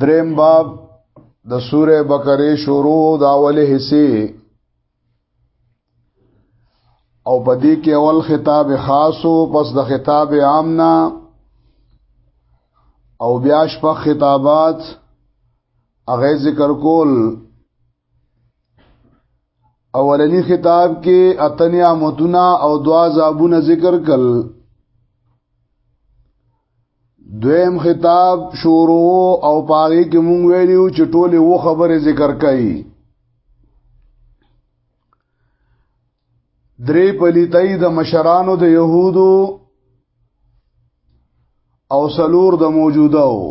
دریم باب د سوره بقره شروع د اوله حصے او پدې کې اول خطاب خاصو پس د خطاب عامنا او بیا شپه خطابات اغه ذکر کول اولنی خطاب کې اتنیا متنا او دوا زابونه ذکر کل دویم خطاب شروع او پاغي کې مونږ ویلو چې ټوله و خبره ذکر کړي درې پلیتای د مشرانو د يهودو او سلور د موجوده وو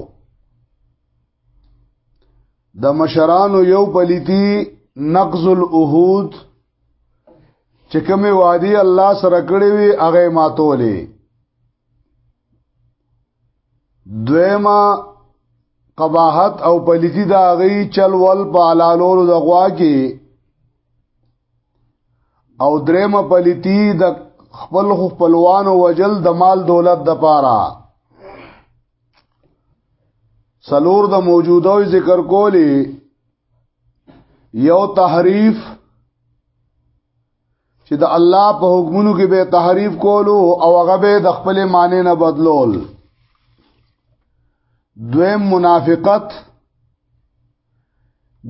د مشرانو یو پلیتی نقض العهود چې کومه وادي الله سره کړی وي هغه ماتولې دویما قباحت او پلیتی دا غي چل ول په علالولو د غوا کې او درېما پلیتی د خپل خپلوانو وجل د مال دولت د پاره سلور د موجوده ذکر کولی یو تحریف چې د الله په حکمونو کې به تحریف کولو او هغه به د خپل معنی نه بدلول دویم منافقت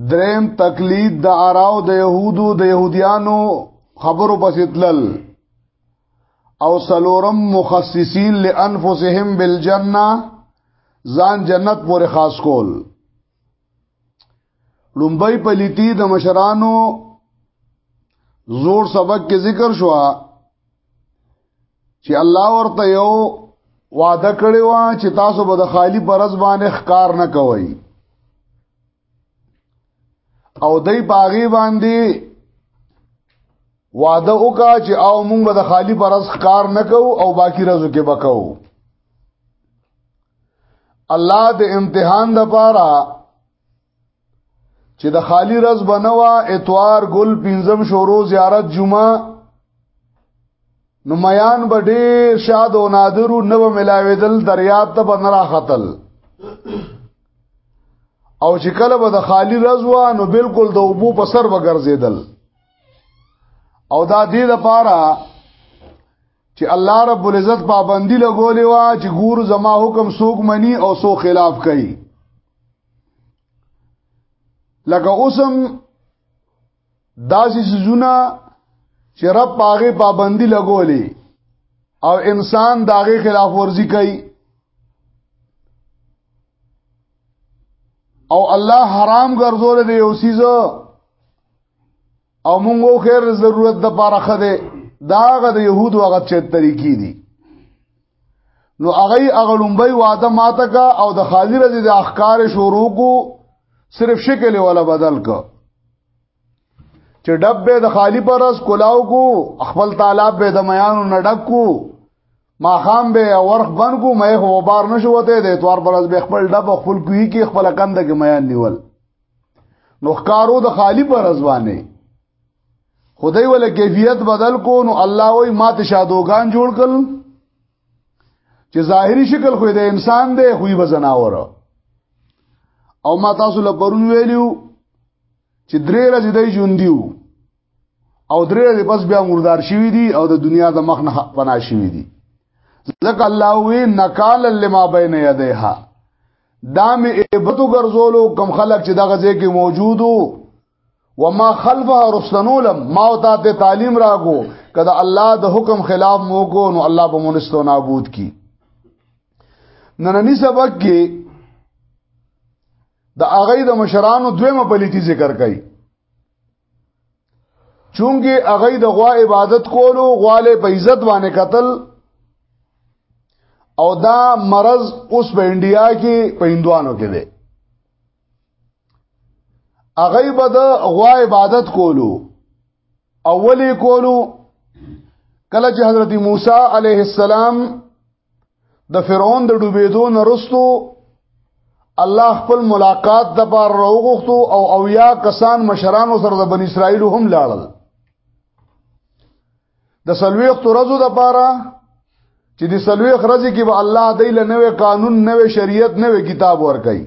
دریم تقلید د عراو د يهودو د يهوديانو خبرو پسې تلل او سلورم مخصصین لانفسهم بالجنه ځان جنت پورې خاص کول لومبای پلیتی د مشرانو زور سبق کې ذکر شو چې الله ورته یو وعده کړی و چې تاسو به د خالی پرز باندې ښکار نه کوئ او دای باغی باندې وعده وکا چې او مونږ به د خالی پرز ښکار نه کوو او باقی رزو کې بکاو الله د امتحان د پاره چې د خالی رز بنوا اتوار ګل پنځم شورو زیارت جمعه نو میان به ډیر شاد او نادر نو ملاویدل دریاب ته بنرا خطل او چې کله به د خالی رز وا نو بالکل د اوبو په سر وګرځیدل او دا دې لپاره چې الله رب العزت پابندی لګولې وا چې ګور زما حکم سوق منی او سو خلاف کوي لکه اوسم داسې سيزونه چې رب پاغه پابندي لګولې او انسان داغه خلاف ورزي کوي او الله حرام ګرځول دی یو سیزو او مونږ او خیر ضرورت د پاره خده دا غد يهود وغت چې طریقې دي نو هغه هغه لومبي واده ماته کا او د خالی رضی د احکار شروع کو صرف شکل ولا بدل کا چې ډب به د خالی پر اس کولاو کو خپل طالب به د میانو نډک کو ما خام به ورخ بن کو مې هو بار نشوته د اتوار پر اس به خپل ډب خپل کوی کې خپل کند کې میان نیول نو ښکارو د خالی پر ځوانه خدای ول کیفیت بدل کو نو الله وای ما ته شادوغان جوړ کړ چې ظاهری شکل خو د انسان دی خو به زناور او ما تاسو له پرون ویلو چې درې ورځې دای ژوند دیو او درې ورځې پس بیا مردار شوی دي او د دنیا د مخ نه پنا شوی دي ځکه الله وی نکال لما بین یدیها دا می ایبتو ګرځولو کم خلق چې دغه ځای کې موجودو وما خلفها رسنولم ما او ته تعلیم راغو کله الله د حکم خلاف مو کو نو الله به مونستو نابود کی نننی سبق کې د اغې د مشرانو دویمه پلیتی ذکر کړي چونګي هغه د غوا عبادت کولو غواله په عزت باندې قتل او دا مرض اوس په انډیا کې په هندوانو کې دی هغه به د غوا عبادت کولو اولی کولو کله چې حضرت موسی علیه السلام د فرعون د ډوبېدو نرستو الله خپل ملاقات د بار راوغختو او اویا کسان مشرانو سره د بنی اسرائیل هم لاړل د سلويخ ترزو د پاره چې د سلويخ رزي کې به الله دی له نوې قانون نوې شریعت نوې کتاب ورکړي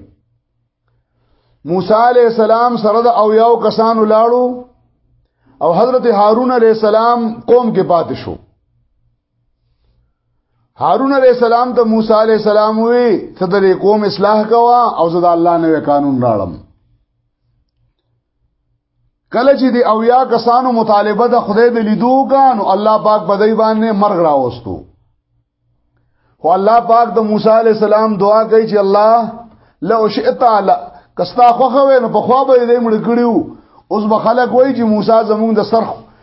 موسی علی السلام سره د او یاو کسانو لاړو او حضرت هارون علی السلام قوم کې پاتې شو هارون علیہ السلام ته موسی علیہ السلام وی ته د قوم اصلاح کوا او زه د الله نوې قانون راړم کله چې دی او یا کسانو مطالبه د خدای د لیدو کانو الله پاک بدای باندې مرګ راوستو خو الله پاک د موسی علیہ السلام دعا کوي چې الله لو شئت علی کستا خوخه وې نو په خوا به دې مړ کړیو اوس به خلک وایي چې موسی زمونږ د سرخ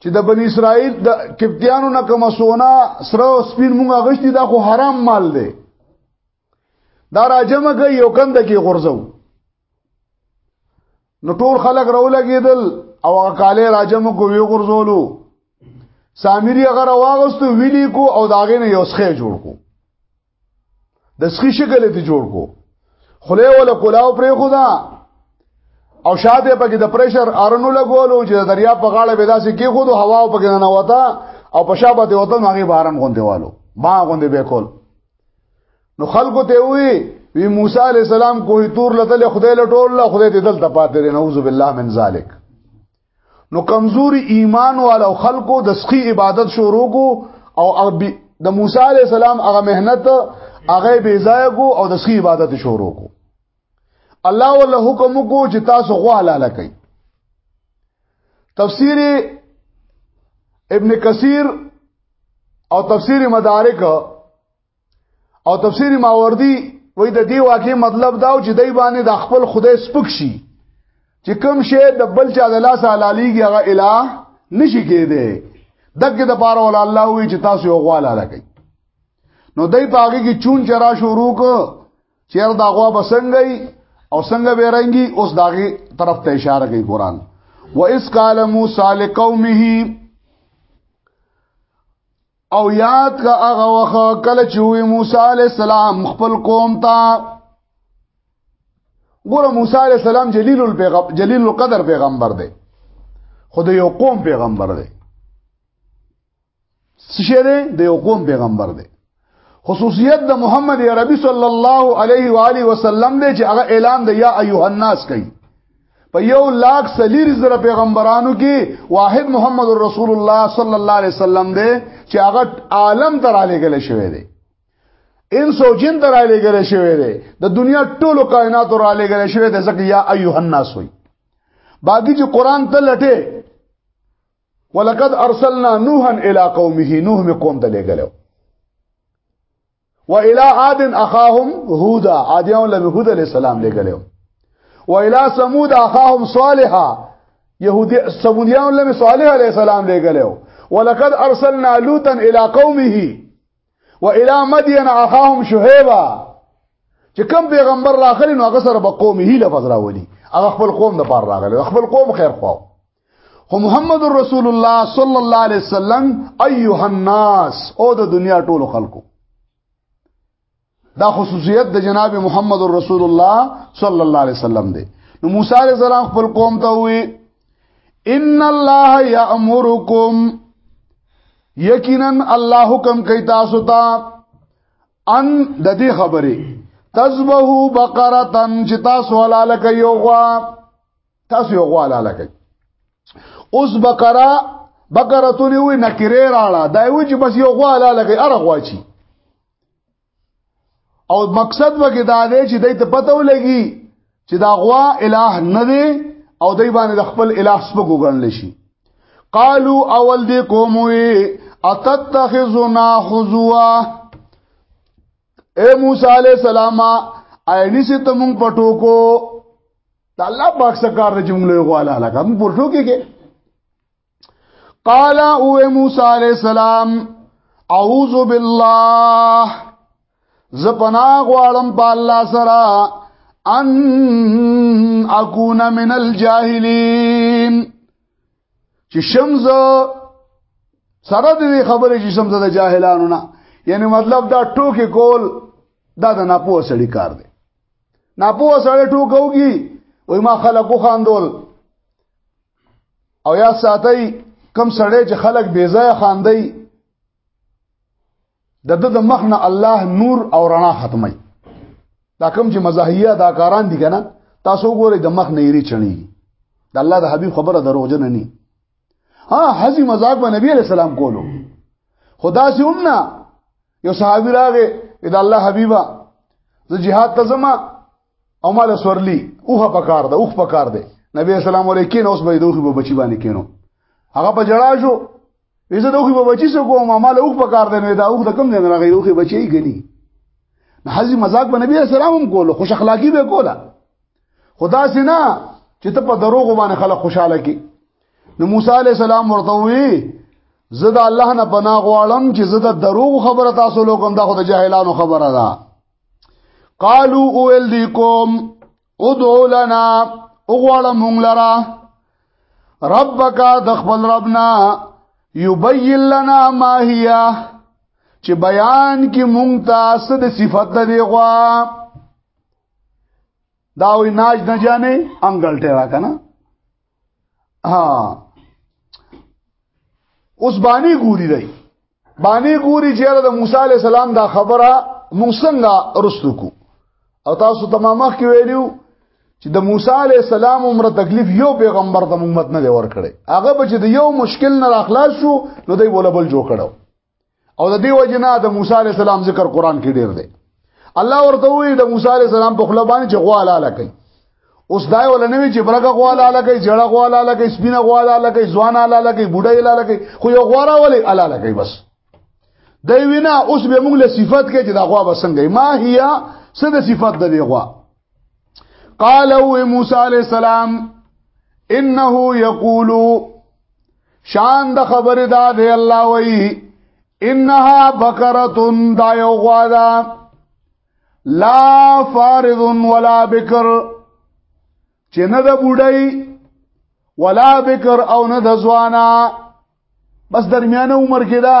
چې د بنی اسرائیل د کپتیانو نه کوم سونا سره او سپین مونږه غشتي دا خو حرام مال دی دا راجمه کوي یو کند کې غرزو نو ټول خلک راولګېدل او هغه کاله راجمه کو وی غرزولو سامری هغه راوغستو ویلی کو او داغه نه یو څخه جوړ کو د سخی شکل ته جوړ کو خله ولا کلاو پرې خدا او شاته پکې د پريشر ارنو لګولو چې د دریا په غاړه به داسې کې خود هوا او پکې نه وتا او په شابه دی وطن هغه باران غوندېوالو ما غوندې به کول نو خلکو ته وی وی موسی علی السلام کوه تور لته خدای له ټول له خدای دې دلته پاتې نه اعوذ بالله من ذلک نو کمزوري ایمان والو خلکو د سخی عبادت شروع کو او د موسی علی السلام هغه مهنت هغه بی ځای کو او د سخی عبادت شروع کو الله ولا حکم کو چې تاسو غو حلال کړئ تفسیر ابن کثیر او تفسیر مدارک او تفسیر ماوردی وای د دې واقع مطلب دا چې دای باندې د خپل خدای سپک شي چې کوم شی د بل چا د لاس حلاليږي هغه الہ نشي کېده دغه د پاره ول الله وی چې تاسو یو غواله راکړي نو دای پاګه کې چون چرا شروع کو چیر دا غوا بسنګي او څنګه به رنګي اوس داغه طرف ته اشاره کوي قران و اس قال موسی لقومه او یاد کا هغه وخت کله چې وی موسی علی السلام خپل قوم ته ګوره موسی علی السلام جلیل الپیغمبر جلیل القدر پیغمبر دی خو د یو قوم پیغمبر دی څه دی د یو قوم پیغمبر دی خصوصیت د محمد عربي صلی الله علیه و آله وسلم دی چې هغه اعلان دی یا ایه الناس کوي په یو لاک سلیر زره پیغمبرانو کې واحد محمد رسول الله صلی الله علیه وسلم دی چې هغه عالم تر علی ګل شوی دی انس او جن تر علی ګل شوی دی د دنیا ټولو کائنات تر علی ګل شوی دی ځکه یا ایه الناس وي باقي چې قران ته لټه ولقد ارسلنا نوحا الى قومه نوح می قوم ته لګلو و الى عاد اخاهم هود عادیان له هود علیہ السلام لګلو و الى ثمود اخاهم صالحا يهودي ثموديان له صالح عليه السلام لګلو ولقد ارسلنا لوطا الى قومه والى مدين اخاهم شعيبا چې کوم پیغمبر راغلی نو هغه سره به قوم هی لفظ راولي هغه خپل قوم د پاره راغلی خپل قوم خیر خواو خو محمد رسول الله صلی الله علیه وسلم ایها الناس او د دنیا ټولو خلکو دا خصوصیت د جناب محمد رسول الله صلی الله علیه وسلم دی نو موسی علیہ السلام خپل قوم ته وی ان الله یامرکم یقینا الله حکم کوي تاسو ته ان د دې خبره تذبحو بقره تن چې تاسو حلاله کوي غوا تاسو یو غواله لګی اوس بقره بقره ته نیوی نکره راړه دا یو چې بس یو غواله لګی اره غواچی او مقصد وګی دا دی چې دای ته پته ولګي چې دا غوا الہ نه دی او دای باندې د خپل الہ سپګو ګڼل شي قالو اول دې کوموي اتتخذنا حزوا اے موسی علیہ السلام اینی سے تمون پټو کو دا الله پاک سکار دی چې موږ له غواله لکه موږ پورټو کې کې قال او موسی علی السلام اعوذ بالله ز پنا غواړم په الله سره ان اكون من الجاهلين چې شمز سره دې خبرې چې شمز د جاهلانو نه یعنی مطلب دا ټوکی کول دا د ناپوه سړي کار دی ناپو سره ټوکوږي وای ما خلک خو خاندول او یا ساتي کم سړی چې خلک بې ځای خاندي د د د مخ نه الله نور او رڼا ختمي دا کوم چې مزاحیه دا کاران دي کنه تاسو ګورئ د مخ نه یری چڼي د الله د حبیب خبره دروغجن نه ها حزي مزاق به نبی عليه السلام کولو خدا سي هم نه یو صحابي راغې اذا الله حبيبا زه jihad ته زما او مال سورلی اوه پکار ده اوه پکار ده نبی اسلام علیکین اوس به دوخي به بچی باندې کینو هغه په جړا شو ویزه دوخي به بچی سو کوم مال اوه پکار ده نو دا اوه د کم نه راغی دوخي بچی غني حزي مزاق به نبی اسلام هم کولو خوش اخلاقی به کوله خدا سینا چې ته په دروغ باندې خلک خوشاله کی نو موسی علی السلام ورته وی زه د الله نه پناه غواړم چې زه د دروغ خبره تاسو لوګم دا خو د جاهلانو خبره ده قالو اول دیکم ادعو لنا اغواړه مونږ لرا ربک د خپل ربنا یبین لنا ما هي چې بیان کې مونږ تاسو د صفات دی غوا دا وی ناج نه جانې انګلټه را کنه ها اوس باندې ګوري دی باندې ګوري چې د موسی عليه السلام دا خبره مونږ څنګه رسل کو او تاسو تمامه کې ویلو چې د موسی عليه السلام عمر تکلیف یو پیغمبر ته امت نه ور کړی هغه به چې د یو مشکل نه راخلاص شو نو دی بوله بل جوړ کړو او د دې وجنا د موسی عليه السلام ذکر قران کې ډېر دی الله ورته وی د موسی عليه السلام په خپل باندې چې غوا لاله کوي اوس دا یو لنوي چې برګه غوا لاله کوي جړه غوا لاله کوي سپینه غوا لاله کوي ځوان لاله کوي بوډۍ لاله کوي خو یو غوا راولي لاله کوي بس د وینا اوس به موږ له صفات کې چې دا غوا بسنګي ما هيا څه د صفات د دی غوا قال او موسی علی السلام انه یقول شان د خبر دا دی الله وی انها بقره دا یو غوادا لا فارض ولا بکر چې نه د بوډۍ ولا بکر او نه د ځوانا بس درمیانه عمر کې دا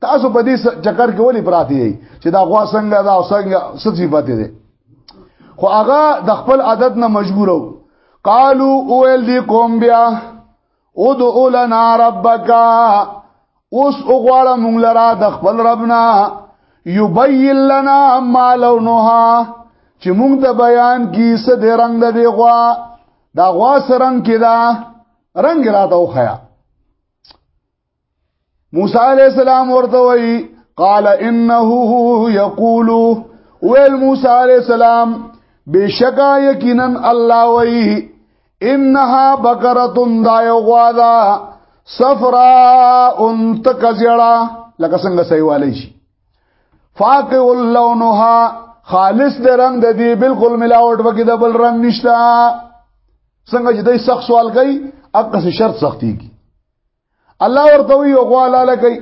تاسو په دې چکر کې ولې پراتی یي چې دا غوا څنګه دا او څنګه سچي پاتې دي خو هغه د خپل عادت نه مجبورو قالو اول دی کوم بیا ادعو لنا ربک اوس وګوره مونږ لرا د خپل ربنا یبین لنا ما لونها چې مونږ ته بیان کی څه د رنگ د دی غوا دا غوا سرنګ کې دا رنگ راته وخیا موسی علی السلام ورته وی قال انه یقول ویل موسی علی السلام بشکا یقینا الله وی انها بقره دا یو غوادا صفراء تکزړه لکه څنګه سیوالی شي فاق اللونها خالص د رنگ د دې بالکل ملاوت وکي د بل رنگ نشتا څنګه چې دای سخت سوال کوي اقص شرط سختي کی الله ورته وی او غواله لګی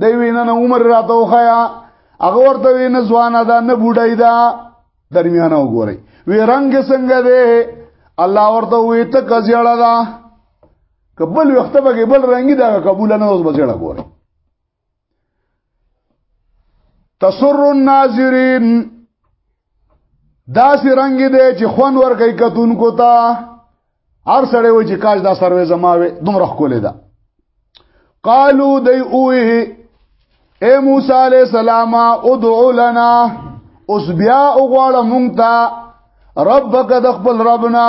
دی وینه نه عمر راته وخیا هغه ورته وینه ځوانه ده نه بوډای ده درمیانه وګورئ وی رنگ څنګه ده الله ورته وی ته کزیړه ده کبل وخت به بل رنگی ده قبول نه اوس بچړه ګورئ تسر الناظرین دا سی رنگ دی چې خون ور کوي کتون کو تا هر سړی و چې کاش دا سروي زماوي دومره خولې ده قالو دی اوه اے موسی علیہ السلام ادعو لنا اوس بیا وغواړه مونږ ته ربک د خپل ربنا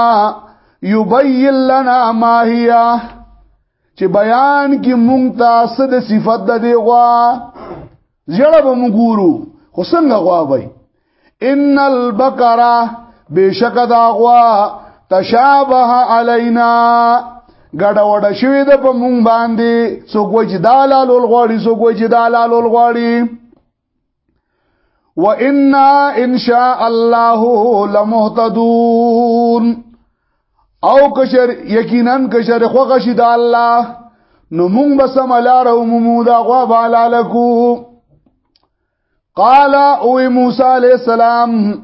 یبین لنا ما هي چې بیان کې مونږ تاسو د صفت د دی غوا زړه به مونږ ګورو خو څنګه غوا وای ان البقره بشک دا غوا تشابه علینا ګډه وډه شوې ده په مونږ باندې څوک وای چې دا لالول غواړي څوک وای چې دا لالول غواړي وإنا إن شاء الله لمهتدون او کشر یقینا کشر خو غشي د الله نو مونږ به سم لار او مو دا غوا بالا لکو قال او موسی عليه السلام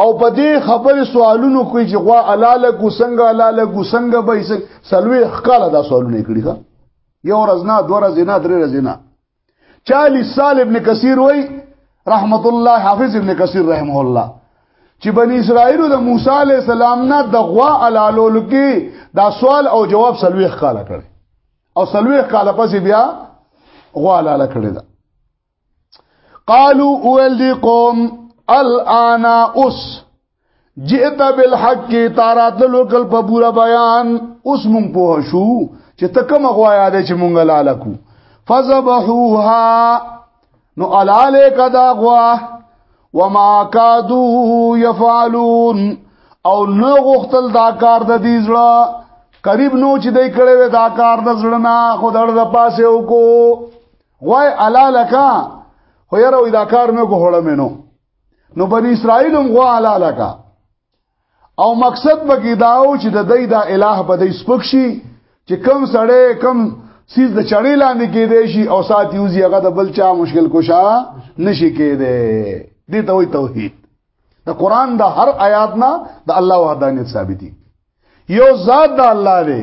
او په دې خبرې سوالونو کوي چې غوا الاله کو څنګه الاله کو څنګه به یې سلوي خکاله دا سوالونه کړی ښا یو ورځ نه دوه ورځې نه درې ورځې نه 40 سال ابن کثیر وای رحمت الله حافظ ابن کثیر رحمه الله چې بنی اسرائیل د موسی علی السلام نه د غوا الاله لکی دا سوال او جواب سلوي خکاله کړي او سلوي خکاله پسې بیا غوا الاله کړي دا قالو اول دی قوم الان اوس جئت بالحق تارات لوکل په پورا بیان اوس مونږ په شو چې تکم غوایا دې چې مونږ لالکو فذبحوها نو الاله کدا غوا وما کادو يفعلون او نو غختل دا کار د دې زړه قریب نو چې دای کړي دا کار د زړه نه خدای د پاسه وکړو وای الا لکا خو یې راوي دا کار مې کوهړم نو نو بنی اسرائیل هم غوا الا لکا او مقصد به کې داو چې د دې دا الٰه په دې سپک شي چې کم سړی کم سیز د چړې لاندې کې دی شي او سات یوزي هغه د بل چا مشکل کوشا نشي کېده دې ته وي توحید د قران د هر آیات نه د الله وحدانیت ثابتي یو ذات د الله دی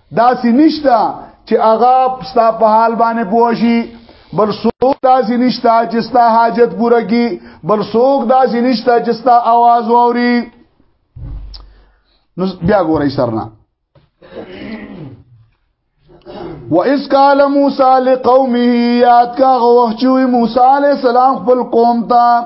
داسې نشته چې هغه ستا په حال باندې پوښي بل څوک داسې نشته چې ستا حاجت پوره کی بل څوک داسې نشته چې ستا आवाज ووري نو بیا ګورئ سرنا وَإِذْ قَالَ مُوسَى لِقَوْمِهِ يَاتْ كَغَ وَحْجُوِ مُوسَى عَلَيْهِ السَّلَامُ خپل قوم ته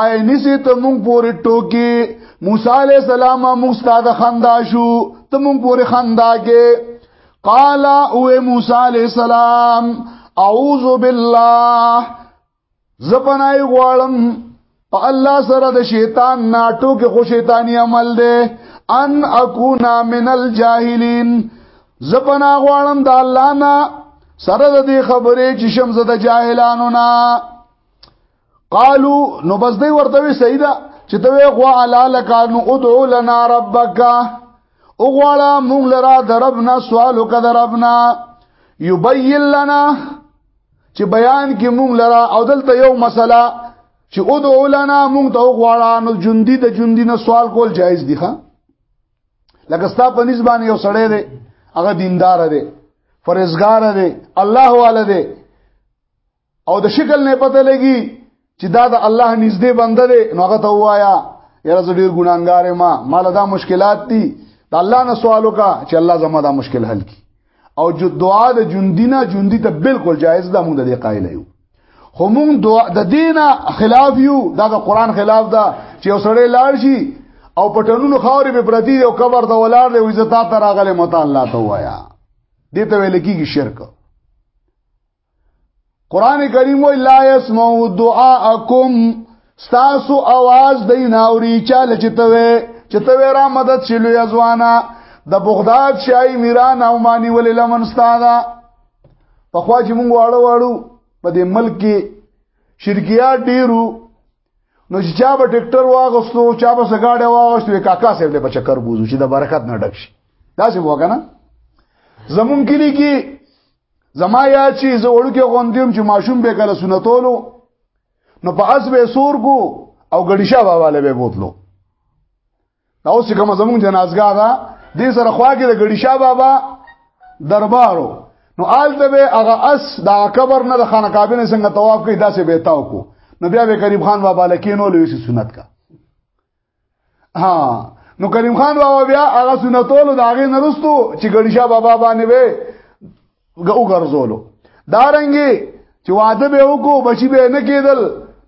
آی نسی ته مونږ پورې ټوکی موسی علی السلام مونږ ستاده خندا شو ته مونږ پورې خندا کې قال او موسی علی السلام اعوذ بالله زپنای غوالم په الله سره د شیطان ناټو کې خو شیطانی عمل دی ان اكونا من الجاهلین زپنا غوالم د الله نه سره د دې خبرې چې شمزه د جاهلانو نه قالو نو بس دی ورته وی سیدا چې ته وی غوا علاله کانو ادعو لنا ربک او غواړه مونږ لرا دربنا سوال وکړه ربنا یبین لنا چې بیان کې مونږ لرا او دلته یو مسله چې ادعو لنا مونږ ته غواړه نو جوندي د جوندي نه سوال کول جایز دی ښا لکه ستا په نسبت یو سړی دی هغه دیندار دی فرزګار دی الله والا دی او د شکل نه پته لګي چې دا د الله نږدې بنده دی نو هغه ته وایا یاره زه ډیر ګناګار ما مال دا مشکلات دي د الله نه سوال وکا چې الله زما دا مشکل حل کړي او جو دعا د جوندینا جوندی ته بالکل جایز ده موږ د دې قائل یو خو موږ د دینه خلاف یو دا د قران خلاف ده چې وسړی لاړ شي او پټنونو خاورې به پرتی او قبر ته ولاړ دی عزت ته راغله مت الله ته وایا دې ته ویل کیږي شرک قران کریم وی لا يسمعوا دعاءکم ستاسو आवाज دی ناوري چاله چتوي چتوي را مدد شلو یزوانا د بغداد شای میران او مانی ولې لمن ستاده په خوا چې مونږ واړو واړو په دې ملک کې شرکیات ډیرو نو چې چا به ټریکټر واغستو چا به سګاډه واغستو کاکا صاحب له بچکر بوزو چې د برکت نه ډک شي دا څه وګنه زمون کلی کې زما یا چې زه وړوکې غوندیم چې ماشوم به کله سنتولو نو په اس به سور کو او غړیشا باواله به بوتلو دا اوس کوم زمون جنازګا دا دې سره خوا کې د غړیشا بابا دربارو نو آل ته به هغه اس دا قبر نه د خانه کابه نه څنګه طواف کوي داسې به تاو کو نو بیا به کریم خان بابا لکینو لوي سنت کا ها نو کریم خان بابا بیا هغه سنتولو دا غي نرستو چې ګړیشا بابا باندې وې ګو ګرځولو دا رنګي چې واده به وکړو بچي به نه کېدل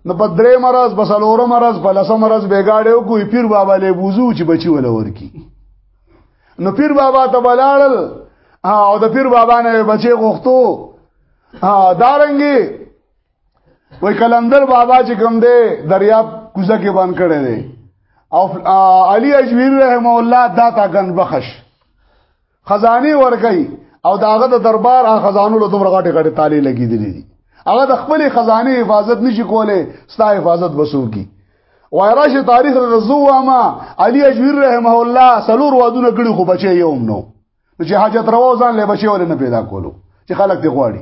نو په درې مرز په سلوره مرز په لسه مرز بیګاړې وکړو پیر بابا له بوزو چې بچي ولا ورکی نو پیر بابا ته بلاړل او د پیر بابا نه بچي غوښتو دا رنګي وای کلندر بابا چې کوم دی دریاب کوزه کې باندې کړی دی او علی اجمیر رحم الله دا تاګن بخش خزانه ورګي او داغه د دربار ا خزانو له دومره غټه غټه تالی لګې دي دي هغه د خپل خزانه حفاظت نشي کوله ستا حفاظت بسو کی وایراشه تاریخ رزو ما علی اجویر رحمه الله سلور وادونه کړي خو بچي یوم نو چې حاجت روا ځان له بچي ولنه پیدا کولو چې خلک دی غواړي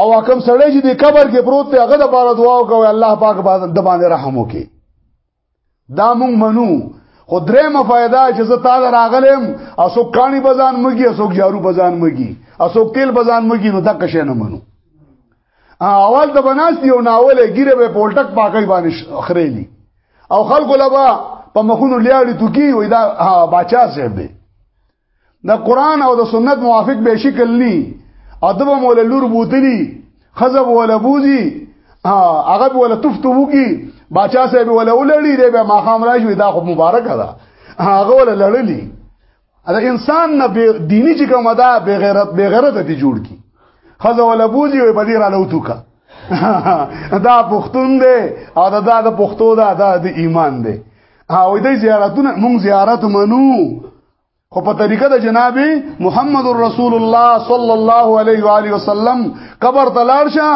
او حکم سړی چې د قبر کې پروت دی هغه د پاره دعا وکوي الله پاک د باندې رحم وکړي دا مونږ منو خو درې مفایده چې زه تاله راغلم او څوک کانی بزان مګي او څوک جارو بزان مګي او څوک تیل بزان مګي نو دا کښې نه منو اول د بناس یو ناول ګیره به پولټک پاکي باندې خريلي او خلکو لبا په مخونو لیاړي توکي وای دا باچا صاحب دی د قران او د سنت موافق به شکل ني ادب مول لور بوتلی خزب ولا بوزي هغه ولا تفتو وکي باچا صاحب ولا ولړي دی به ماخام راځي دا خو مبارک ده هغه ولا لړلي دا انسان نه دینی چې کومه ده به غیرت به غیرت دي جوړ کی خزه ولا بوزي وي بدیر علاوه توکا دا پښتون دی او دا دا د پښتو دا د ایمان دی او دې زیارتونه مونږ زیارت منو خو په طریقه د جناب محمد رسول الله صلی الله علیه و علیه وسلم قبر تلار شه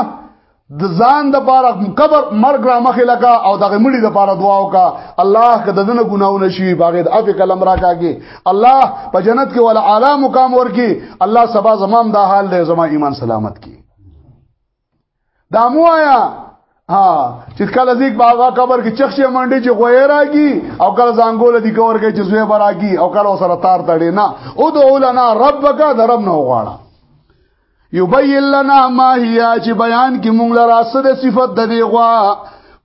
د ځان د پاره قبر مرګ را مخې لگا او دغه مړي د پاره دعا وکا الله که دنه ګناونه شي باغې د اپ کلم راکاږي الله په جنت کې ولا اعلی مقام ورکی الله سبا زمام دا حال دی زما ایمان سلامت کی دا مو آیا ها چې کله زیګ باغا قبر کې چخشه منډي چې غوې راګي او کله زنګول دي کور کې چې زوی براګي او کله سره تار تړي نه او د علنا ربک درب نه وغواړه یبین لنا ما هي چې بیان کې مونږ لرا سره صفت د دی غوا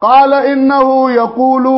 قال انه یقولو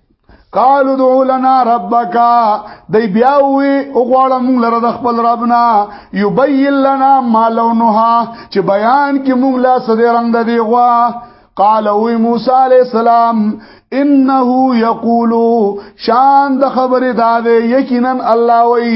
قالو دعو لنا ربک دی بیا وی او غواړه مونږ لره د خپل ربنا یبین لنا ما لونها چې بیان کې مونږ لا سده رنگ د دی غوا قال وی موسی علی السلام انه یقول شان د خبره داده یقینا الله وی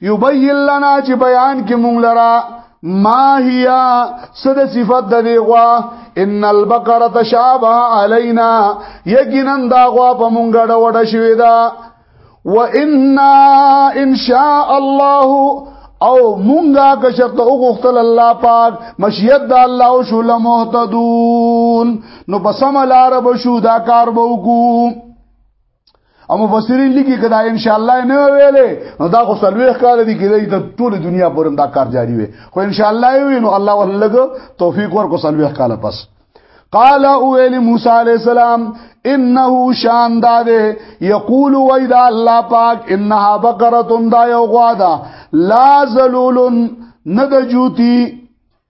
یبین لنا چې بیان کې مونږ لرا ما هي صد صفات د دیغوا ان البقره تشابه علينا یقینا دا غوا په مونږ ډډه وډه شوې ده وانا ان شاء الله او مونږه که شرط او غختل الله پاک مشیت د الله او شول مهتدون نو بسم الله رب شو دا کار به وکړو او مفسرین لیکي کدا ان شاء الله نه ویلې نو دا خو سلويخ کال دي کېدای ته ټول دنیا پورم دا کار جاری وي خو ان شاء الله وي نو الله ولګ توفیق ورکو سلويخ کال پس قال اویل موسی علیہ السلام انه شان داده یقول ویدا الله پاک انها بقره دا یو غوادا لا ذلول ند جوتی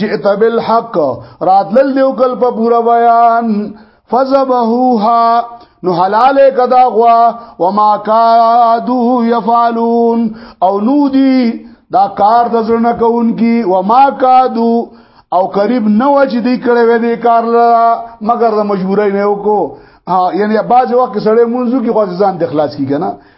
جئت بالحق راتل دیو کل په پورا بیان فذبحوها نو حلال کدا غوا وما کادو يفعلون او نو دی دا کار د زړه کوونکی وما کادو او قریب نه وجه دی کړه وې دې کار لرا مگر د مجبورای نه وکړو یعنی بعض وخت سړی منځو کې خو ځان د اخلاص کی کنه